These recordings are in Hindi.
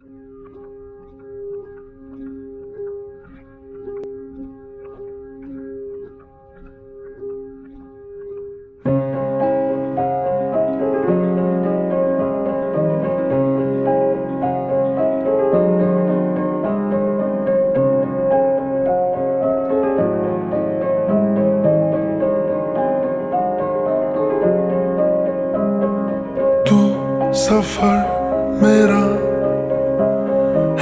तू सफ़र मेरा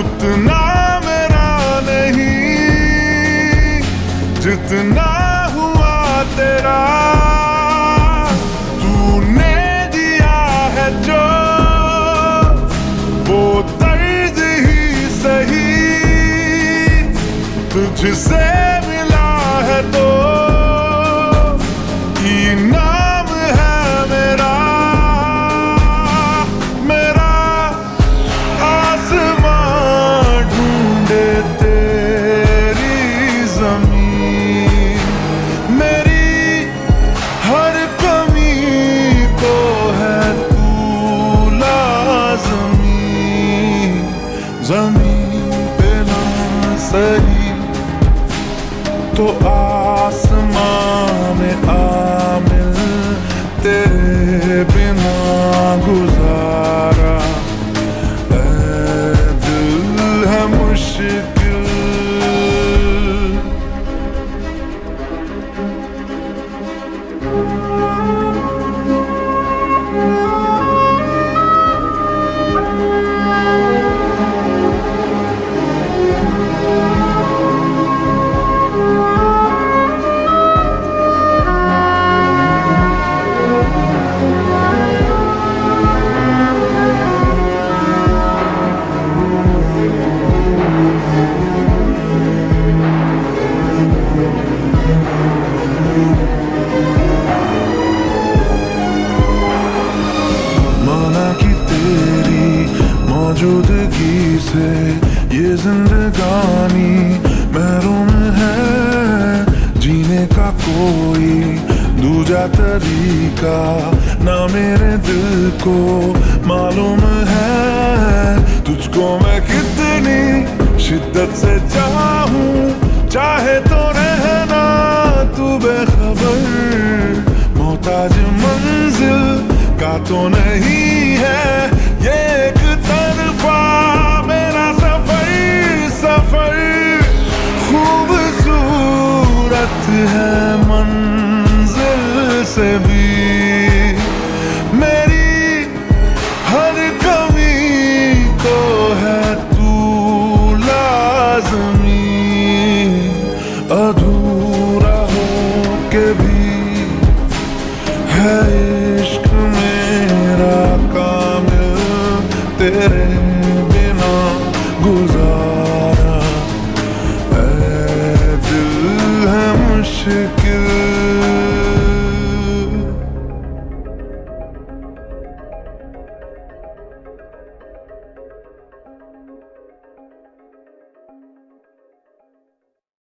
उतना मेरा नहीं जितना हुआ तेरा। तूने दिया है जो, वो ही सही। तुझसे मिला है तो इनाम तो आसमां जिंदगानी महरूम है, जीने का कोई दूजा तरीका। ना मेरे दिल को मालूम है, तुझको मैं कितनी शिद्दत से चाहूँ, चाहे तो खूबसूरत है मंजिल से भी। मेरी हर कमी को है तू लाजमी। अधूरा हो के भी है